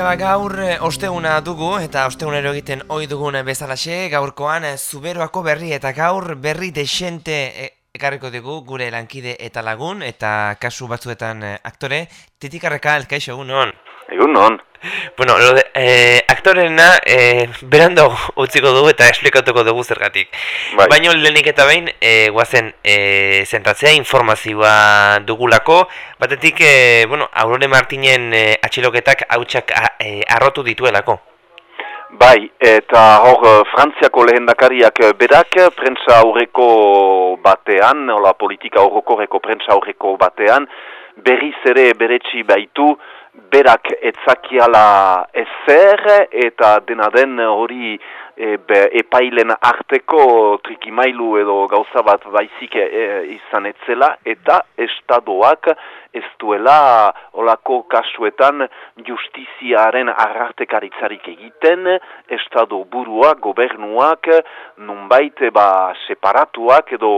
Tira gaur eh, osteguna dugu eta ostegunero egiten ohi dugun bezalaxe gaurkoan eh, zuberoako berri. Eta gaur berri desente eh, ekarriko dugu gure lankide eta lagun eta kasu batzuetan aktore Titikarreka elkaixo egun non? Egun non? Bueno, lo de, eh, aktorena eh, berando utziko dugu eta esplikatuko dugu zergatik. Bai. Baina lehenik eta behin, eh, guazen eh, zentratzea informazioa dugulako, batetik, eh, bueno, Aurore Martinen eh, atxiloketak hautsak eh, arrotu dituelako. Bai, eta hor, eh, Frantziako lehendakariak berak, prentsa aurreko batean, hola politika horrokorreko prentsa aurreko batean, berriz ere beretsi baitu, berak etzakiala ezer eta dena den hori e, epailen arteko trikimailu edo gauza bat baizik e, izan etzela eta estadoak ez duela olako kasuetan justiziaren arrartekaritzarik egiten, estado buruak, gobernuak, nunbait ba separatuak edo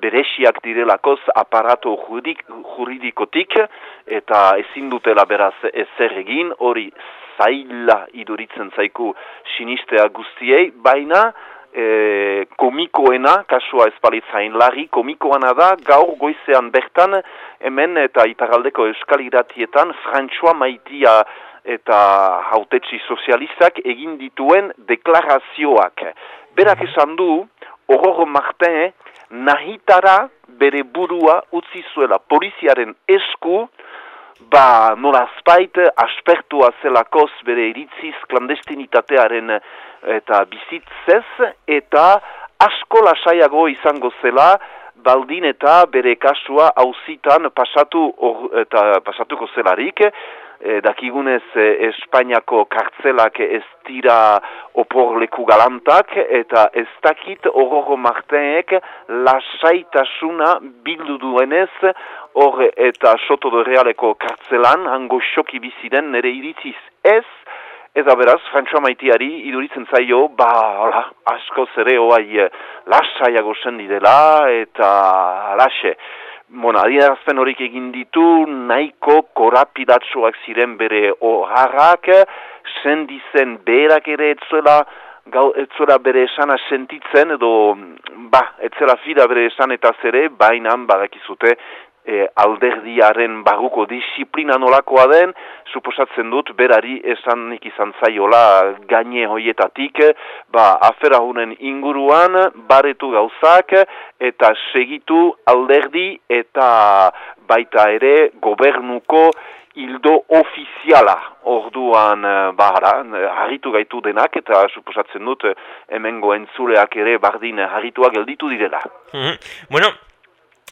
beresiak direlakoz aparato juridik, juridikotik eta ezin dutela beraz ezer egin, hori zaila iduritzen zaiku sinistea guztiei, baina e, komikoena, kasua espalitzain lari, komikoana da gaur goizean bertan hemen eta iparaldeko euskal iratietan Frantzua maitia eta hautetsi sozialistak egin dituen deklarazioak. Berak esan du, horro marten, nahitara bere burua utzi zuela poliziaren esku, ba nolazpait aspertua zelakoz bere iritziz klandestinitatearen eta bizitzez, eta asko lasaiago izango zela, baldin eta bere kasua hauzitan pasatu eta pasatuko zelarik, e, dakigunez e, Espainiako kartzelak ez dira oporleku galantak, eta ez dakit horro martenek lasaitasuna bildu duenez, hor eta soto de realeko kartzelan, hango xoki biziren nere iritziz ez, Eta beraz, Frantzua maitiari iduritzen zaio, ba, hola, asko zere hoai eh, lasaiago sendi dela, eta alaxe. Bona, adierazpen horik egin ditu, nahiko korapidatsuak ziren bere oharrak, sendizen berak ere etzuela, gau, etzuela bere esana sentitzen, edo, ba, etzela fida bere esan eta zere, bainan badakizute, e, alderdiaren barruko disiplina nolakoa den, suposatzen dut berari esanik izan zaiola gaine hoietatik, ba, afera hunen inguruan, baretu gauzak, eta segitu alderdi eta baita ere gobernuko hildo ofiziala orduan bahara, harritu gaitu denak, eta suposatzen dut hemengo entzuleak ere bardin harrituak gelditu direla. Mm Bueno,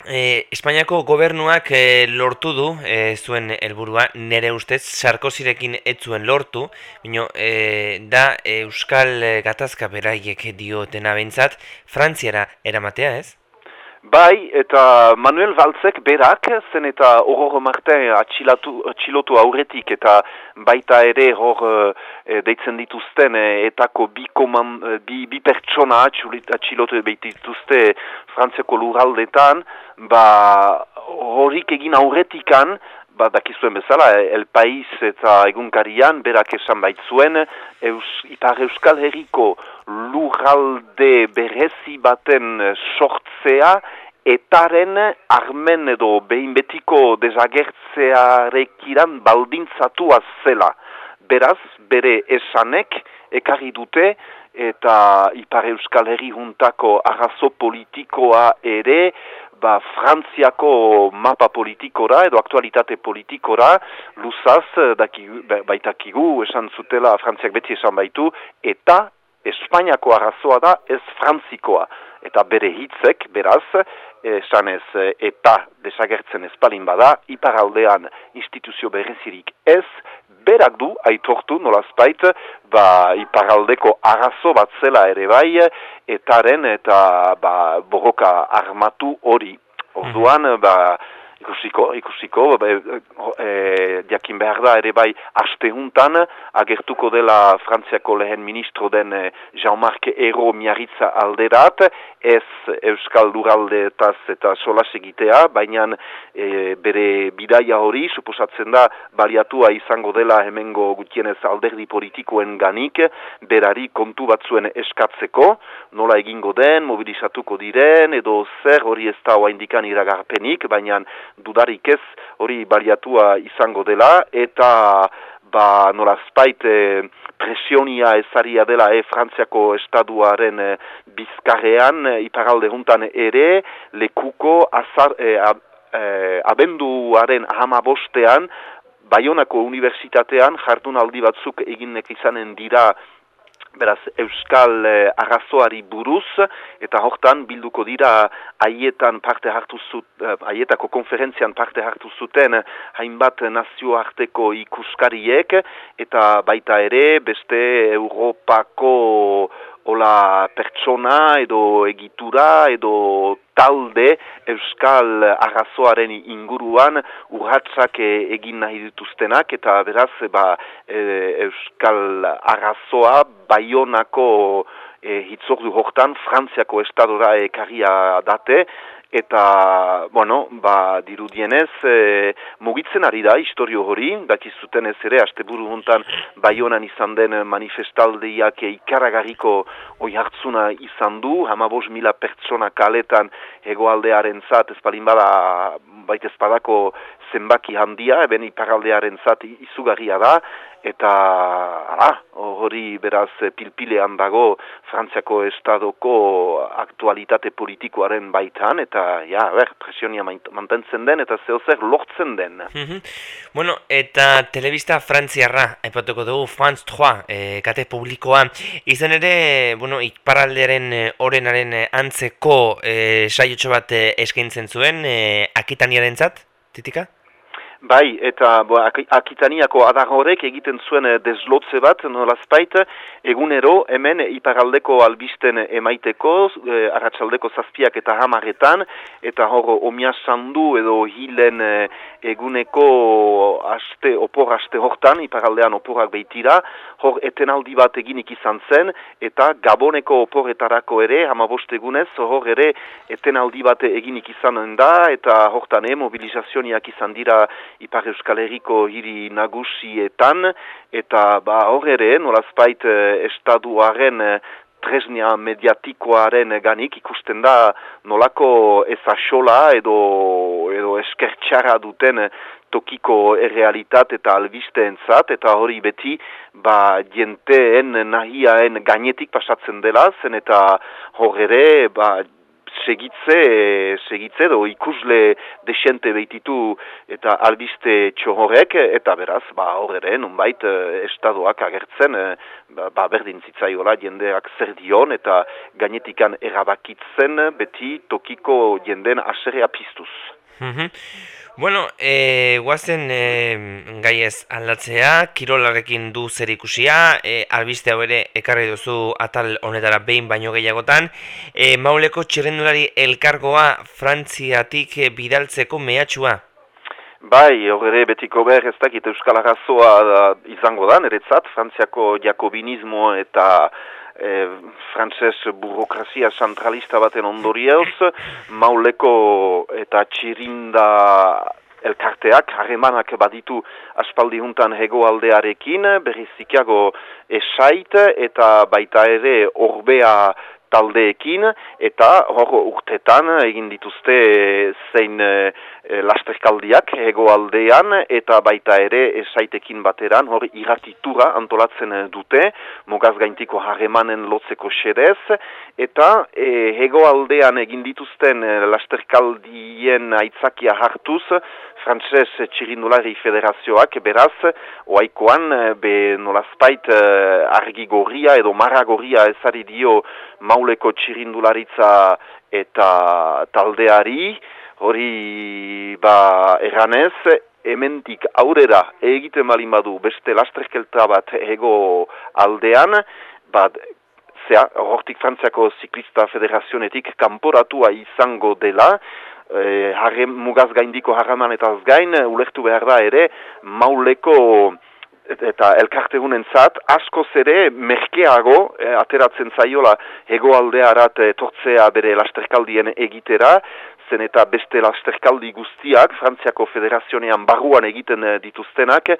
E, Espainiako gobernuak e, lortu du e, zuen helburua nere ustez Sarkozirekin ez zuen lortu, bino e, da Euskal Gatazka beraiek diotena bentsat Frantziara eramatea ez? Bai, eta Manuel Valtzek berak, zen eta horro marten atxilotu aurretik eta baita ere hor e, deitzen dituzten etako bi, koman, bi, bi pertsona atxilotu dituzte Frantziako luraldetan, ba horik egin aurretikan, ba dakizuen bezala, El Pais eta egunkarian, berak esan baitzuen, eus, ipar euskal herriko lurralde berezi baten sortzea, etaren armen edo behin betiko desagertzearekiran baldintzatua zela. Beraz, bere esanek, ekarri dute, eta ipar euskal herri juntako arrazo politikoa ere, ba, Frantziako mapa politikora edo aktualitate politikora luzaz daki, baitakigu esan zutela Frantziak beti esan baitu eta Espainiako arrazoa da ez Frantzikoa eta bere hitzek beraz esan ez eta desagertzen espalin bada iparaldean instituzio berezirik ez berak du aitortu nolazpait ba iparaldeko arazo bat zela ere bai etaren eta ba borroka armatu hori orduan mm -hmm. ba Ikusiko, ikusiko, e, e, diakin behar da ere bai astehuntan agertuko dela Frantziako lehen ministro den e, Jean-Marc Ero miarritza alderat, ez Euskal Luralde eta solas egitea, baina e, bere bidaia hori, suposatzen da, baliatua izango dela hemengo gutienez alderdi politikoen ganik, berari kontu batzuen eskatzeko, nola egingo den, mobilizatuko diren, edo zer hori ez da hoa indikan iragarpenik, baina dudarik ez hori baliatua izango dela eta ba nolazpait e, presionia ezaria dela e, Frantziako estaduaren e, bizkarrean e, iparalde juntan ere lekuko azar, e, abenduaren hama bostean Baionako Unibertsitatean jardunaldi batzuk eginek izanen dira beraz Euskal eh, Arrazoari buruz, eta hortan bilduko dira haietan parte hartu zut, eh, haietako konferentzian parte hartu zuten hainbat nazioarteko ikuskariek, eta baita ere beste Europako Ola pertsona edo egitura edo talde euskal arrazoaren inguruan urratsak egin nahi dituztenak eta beraz ba, e, euskal arrazoa baionako e, hitzordu hortan frantziako estadora ekarria date eta, bueno, ba, dirudienez, e, mugitzen ari da historio hori, dakizuten ez ere, aste buru hontan baionan izan den manifestaldiak ikaragarriko oi hartzuna izan du, hamabos mila pertsona kaletan egoaldearen zat, ez balin bada, baita espadako zenbaki handia, eben iparaldearen zat izugarria da, eta ara, hori beraz pilpilean dago Frantziako estadoko aktualitate politikoaren baitan, eta ja, ber, presionia mantentzen den, eta zeo zer lortzen den. Mhm. Bueno, eta telebista frantziarra, epatuko dugu, France 3, e, kate publikoa, izan ere, bueno, ikparaldearen orenaren antzeko e, saiotxo bat eskaintzen zuen, e, akitaniaren zat, titika? Bai, eta bo, akitaniako adar horrek egiten zuen eh, deslotze bat, nolazpait, egunero hemen iparaldeko albisten emaiteko, e, arratsaldeko zazpiak eta hamaretan, eta hor omia sandu edo hilen eh, eguneko aste, opor aste hortan, iparaldean oporak behitira, hor etenaldi bat eginik izan zen, eta gaboneko oporetarako ere, hamabost egunez, hor ere etenaldi bat eginik izan da, eta hortan e, mobilizazioniak izan dira Ipar Euskal Herriko hiri nagusietan, eta ba hor ere, nolazpait eh, estaduaren eh, tresnia mediatikoaren ganik ikusten da nolako ezaxola edo, edo eskertxara duten tokiko errealitat eta albisteen zat, eta hori beti ba jenteen nahiaen gainetik pasatzen dela, zen eta hor ere ba, segitze, segitze do ikusle desente behititu eta albiste txohorek, eta beraz, ba, horre, nunbait, eh, estadoak agertzen, eh, ba, ba, berdin zitzaiola jendeak zer dion, eta gainetikan erabakitzen beti tokiko jenden aserea piztuz. Mm Bueno, e, guazen e, gai ez aldatzea, kirolarekin du zer ikusia, e, albiste hau ere ekarri duzu atal honetara behin baino gehiagotan, e, mauleko txirrendulari elkargoa frantziatik bidaltzeko mehatxua? Bai, horre betiko behar ez dakit Euskal Arrazoa izango da, niretzat, frantziako jakobinismo eta e, frantzes burokrazia centralista baten ondorioz, mauleko eta txirinda elkarteak, harremanak baditu aspaldi juntan hegoaldearekin, berrizikiago esait eta baita ere orbea taldeekin, eta hor urtetan egin dituzte zein e, lasterkaldiak egoaldean, eta baita ere esaitekin bateran, hor iratitura antolatzen dute, mogaz gaintiko harremanen lotzeko xerez, eta e, egoaldean egin dituzten lasterkaldien aitzakia hartuz, Frantses Txirindulari Federazioak beraz, oaikoan, be nolazpait argi gorria edo marra gorria ezari dio mauleko txirindularitza eta taldeari, hori ba erranez, hementik aurrera egiten balin badu beste lastrekelta bat ego aldean, bat zea, hortik Frantziako Ziklista Federazionetik kanporatua izango dela, e, harrem, mugaz gaindiko harraman eta gain, ulertu behar da ere, mauleko eta elkarte zat, askoz ere merkeago e, ateratzen zaiola hegoaldearat e, tortzea bere lasterkaldien egitera, zen eta beste lasterkaldi guztiak, Frantziako federazionean barruan egiten eh, dituztenak,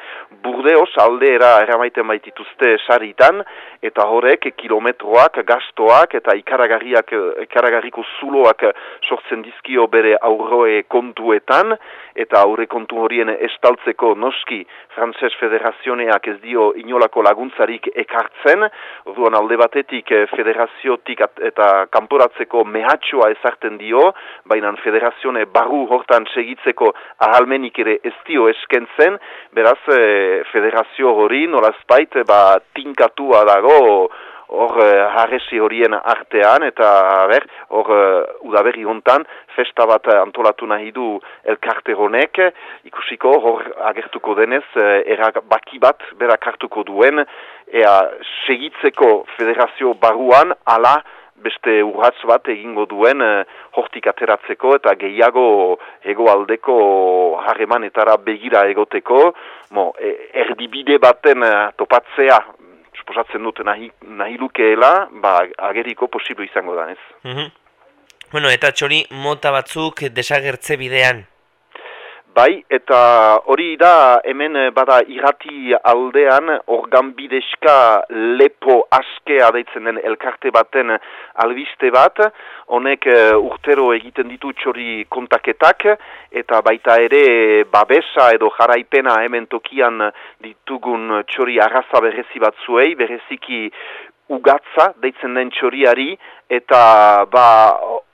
burdeos aldeera eramaiten baitituzte saritan, eta horrek kilometroak, gastoak eta ikaragarriak, ikaragarriko zuloak sortzen dizkio bere aurroe kontuetan, eta aurre kontu horien estaltzeko noski Frantzes federazioneak ez dio inolako laguntzarik ekartzen, orduan alde batetik eh, federaziotik eta kanporatzeko mehatxoa ezarten dio, baina federazione barru hortan segitzeko ahalmenik ere ez dio eskentzen, beraz eh, federazio hori nolazpait ba, tinkatua dago hor uh, horien artean. Eta ber, hor uh, udaberri hontan festa bat antolatu nahi du elkarte honek. Ikusiko hor agertuko denez uh, baki bat berak hartuko duen. Ea segitzeko federazio baruan ala beste urratz bat egingo duen uh, hortik ateratzeko eta gehiago hegoaldeko harremanetara begira egoteko mo, e, erdibide baten uh, topatzea suposatzen dut nahi, nahi lukeela, ba, ageriko posiblo izango da, ez? Mm Bueno, eta txori mota batzuk desagertze bidean? Bai, eta hori da hemen bada irati aldean organ bideska lepo askea deitzen den elkarte baten albiste bat, honek uh, urtero egiten ditu txori kontaketak, eta baita ere babesa edo jaraipena hemen tokian ditugun txori arraza berezi batzuei, bereziki ugatza deitzen den txoriari, eta ba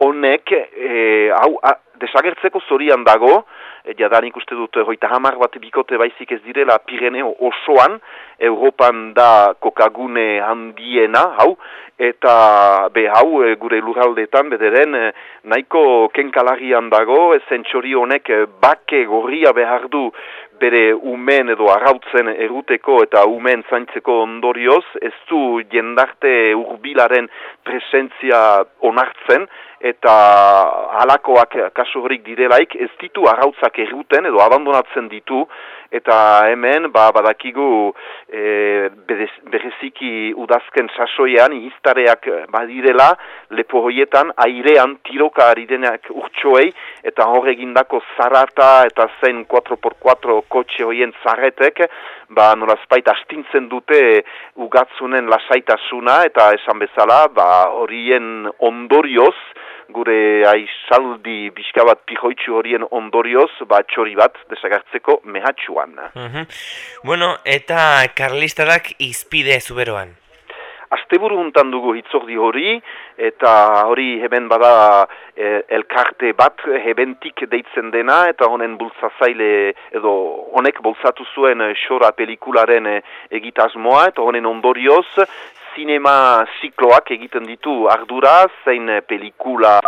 honek e, hau desagertzeko zorian dago, e, jadanik uste dut hoita hamar bat bikote baizik ez direla Pireneo osoan, Europan da kokagune handiena, hau, eta be hau e, gure lurraldetan bederen e, nahiko kenkalagian dago, ezen txori honek e, bake gorria behar du bere umen edo arrautzen eruteko eta umen zaintzeko ondorioz, ez du jendarte urbilaren presentzia onartzen, eta halakoak kasu horik direlaik ez ditu arrautzak erruten edo abandonatzen ditu. Eta hemen ba, badakigu e, bereziki udazken sasoian iztareak badirela lepo hoietan airean tiroka ari denak urtsoei eta hor egindako zarata eta zen 4x4 kotxe hoien zarretek ba norazpait astintzen dute ugatzunen lasaitasuna eta esan bezala ba horien ondorioz gure aizaldi bizka bat pijoitxu horien ondorioz, bat txori bat desagartzeko mehatxuan. Mhm. Bueno, eta karlistarak izpide zuberoan? Asteburu hontan dugu hitzordi hori, eta hori heben bada e, elkarte bat hebentik deitzen dena, eta honen bultzazaile, edo honek bultzatu zuen xora pelikularen e, egitasmoa, eta honen ondorioz, zinema zikloak egiten ditu ardura, zein eh, pelikula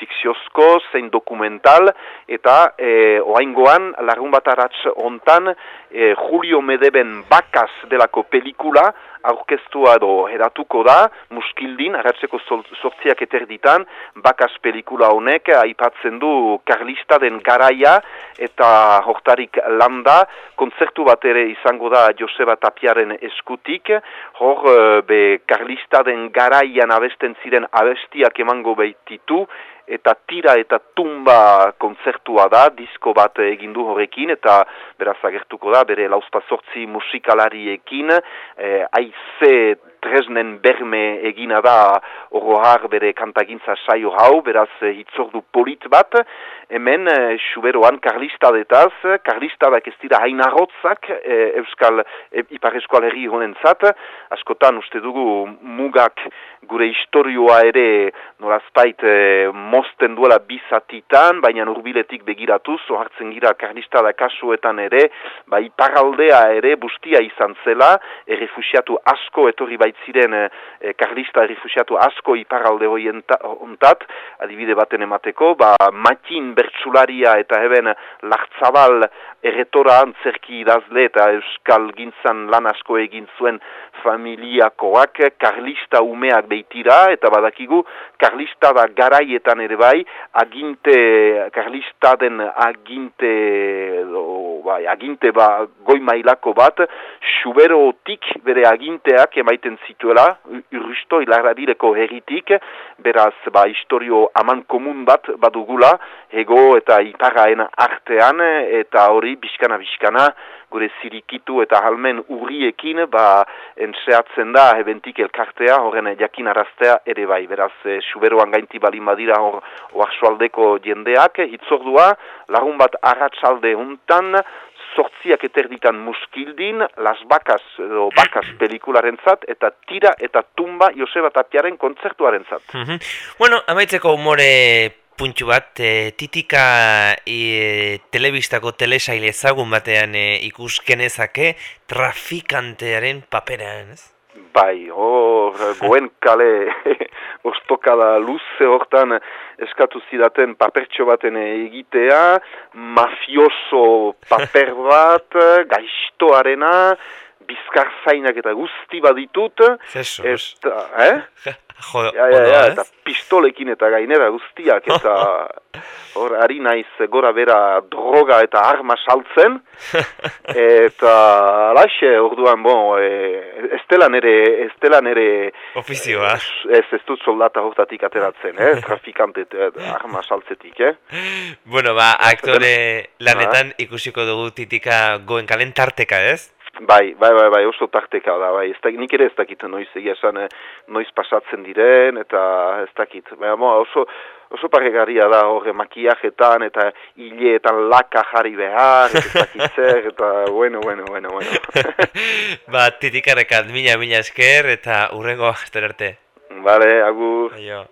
fikziozko, zein dokumental, eta e, oaingoan, larun bat aratz ontan, e, Julio Medeben bakaz delako pelikula, aurkeztua edo edatuko da, muskildin, aratzeko sortziak eterditan, bakaz pelikula honek, aipatzen du karlista den garaia, eta hortarik landa, kontzertu bat ere izango da Joseba Tapiaren eskutik, hor, eh, be, karlista den garaian abesten ziren abestiak emango behititu, eta tira eta tumba kontzertua da, disko bat egindu horrekin, eta beraz agertuko da, bere lauzpa sortzi musikalariekin, e, aize tresnen berme egina da orohar bere kantagintza saio hau, beraz hitzordu polit bat, hemen suberoan karlista detaz, karlista da ez dira hain arrotzak e, Euskal e, Ipar Eskual Herri honen zat, askotan uste dugu mugak gure historioa ere norazpait e, mosten duela bizatitan, baina urbiletik begiratu, hartzen gira karlista da kasuetan ere, ba iparaldea ere bustia izan zela, errefusiatu asko etorri bai baitziren e, e, karlista rifusiatu asko iparalde hoien ontat, adibide baten emateko, ba, matin bertsularia eta heben lartzabal erretora antzerki idazle eta euskal gintzan lan asko egin zuen familiakoak. Karlista umeak beitira eta badakigu karlista da garaietan ere bai aginte karlista den aginte bai, aginte ba goi mailako bat suberotik bere aginteak emaiten zituela urrusto hilarradireko herritik. Beraz ba historio aman komun bat badugula ego eta iparaen artean eta hori bizkana bizkana gure zirikitu eta halmen urriekin ba entzeatzen da ebentik elkartea horren jakin araztea ere bai beraz e, suberoan gainti balin badira hor oarsualdeko jendeak hitzordua lagun bat arratsalde untan sortziak eterditan muskildin, las bakas, edo bakas pelikularen zat, eta tira eta tumba Joseba Tapiaren kontzertuaren zat. Mhm. Bueno, amaitzeko humore puntxu bat, e, titika e, telebistako telesaile ezagun batean e, ikuskenezake trafikantearen paperan, ez? Bai, hor, goen kale ostokada luze hortan eskatu zidaten papertxo baten egitea, mafioso paper bat, gaiztoarena, bizkarzainak eta guzti baditut. Jesus. Eta, eh? Jo, ja, ja, ja, eta pistolekin eta gainera guztiak, eta hor, ari naiz gora bera droga eta arma saltzen, eta alaxe, orduan, bon, e, ez dela nere, ez dela nere... Ofizioa. Ez, ez dut soldata hortatik ateratzen, eh, trafikante arma saltzetik, eh. Bueno, ba, aktore lanetan ikusiko dugu titika goen kalentarteka, ez? Bai, bai, bai, bai, oso tarteka da, bai, ez da, nik ere ez dakit noiz egia esan, eh, noiz pasatzen diren, eta ez dakit, bai, oso, oso paregaria da horre makiajetan, eta hileetan laka jarri behar, ez dakit zer, eta bueno, bueno, bueno, bueno. ba, titikarekat, mila, mila esker, eta urrengo, arte. Bale, agur. Aio.